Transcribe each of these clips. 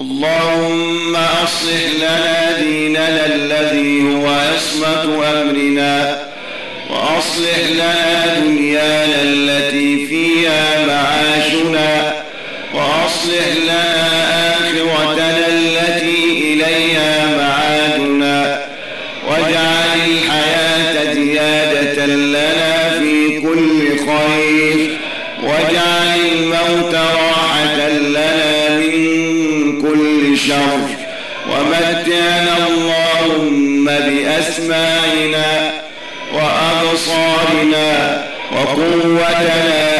اللهم أصلح لنا ديننا الذي هو عصمة أمرنا وأصلح لنا دنيانا التي فيها معاشنا وأصلح لنا آخرتنا التي إليها معادنا. واجعل كل شر ومتعنا اللهم بأسماعنا وأبصارنا وقوتنا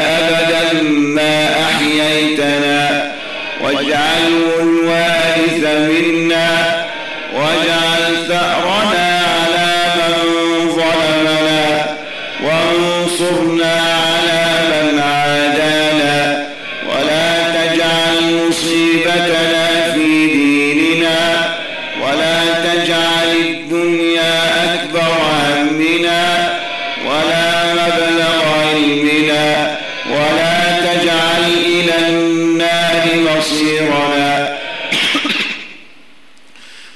تجعل إلى النار مصيرنا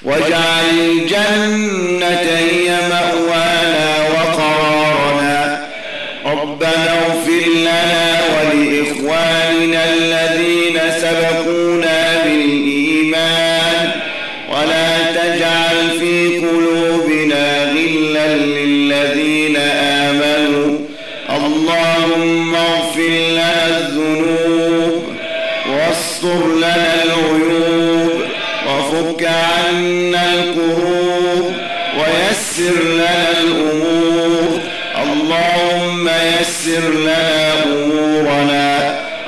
واجعل الجنة هي مأوانا وقرارنا. ربنا اغفر لنا ولإخواننا الذين واستر لنا العيوب وفك عنا الكروب ويسر لنا الأمور. اللهم يسر لنا أمورنا.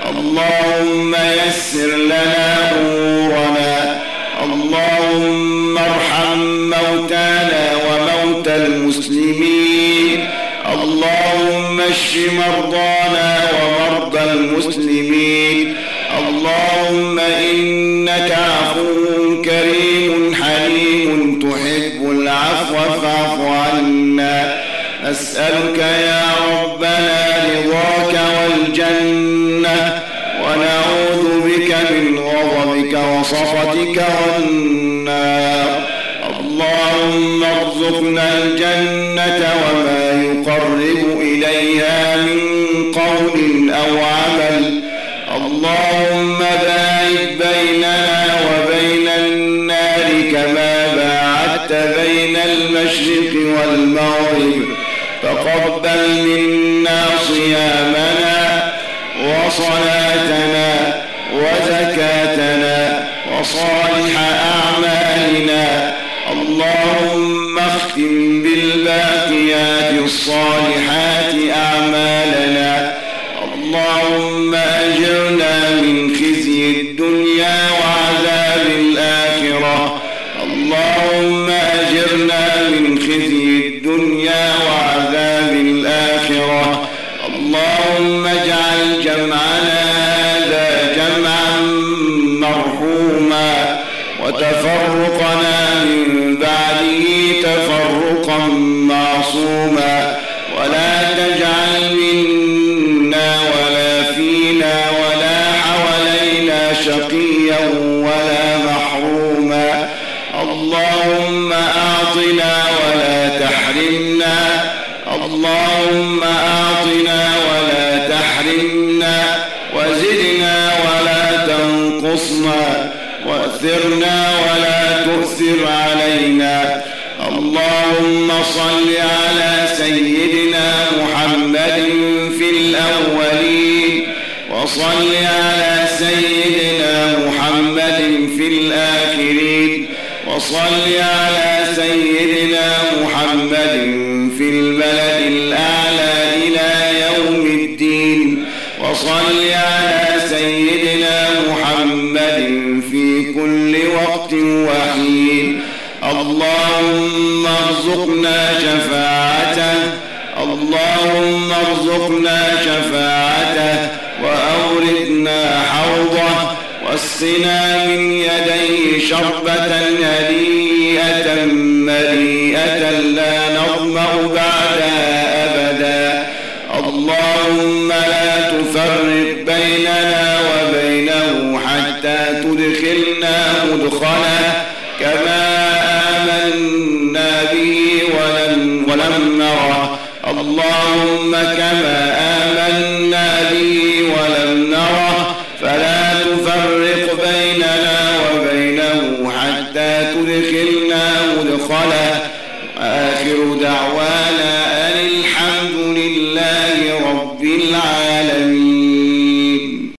اللهم يسر لنا أمورنا. اللهم ارحم موتانا وموتى المسلمين. اللهم اشف مرضانا ومرضى المسلمين. يا ربنا رضاك والجنة ونعوذ بك من غضبك وسخطك والنار. اللهم ارزقنا الجنة وما وصلاتنا وزكاتنا وصالح أعمالنا. اللهم اختم بالباقيات الصالحات أعمالنا. اللهم أجرنا من خزي الدنيا وعذاب الآخرة. اللهم أجرنا من خزي الدنيا وعذاب الآخرة. اللهم جمعنا هذا جمعا مرحوما وتفرقنا من بعده تفرقا معصوما ولا تجعل منا ولا فينا ولا حوالينا شقيا ولا محروما اللهم أعطنا ولا تحرمنا اللهم أعطنا ولا تحرمنا وزدنا ولا تنقصنا وأثرنا ولا تؤثر علينا. اللهم صل على سيدنا محمد في الأولين وصل على سيدنا محمد في الآخرين وصل على سيدنا محمد في البلد. وصل على سيدنا محمد في كل وقت وحين. اللهم ارزقنا شفاعته اللهم ارزقنا شفاعته وأوردنا حوضه واسقنا من يديه شربة هنيئة مريئة لا نظمأ بعدها تفرق بيننا وبينه حتى تدخلنا مدخلا كما آمنا به ولم, ولم نره اللهم كما آمنا به ولم نره فلا تفرق بيننا وبينه حتى تدخلنا مدخلا. آخر دعوانا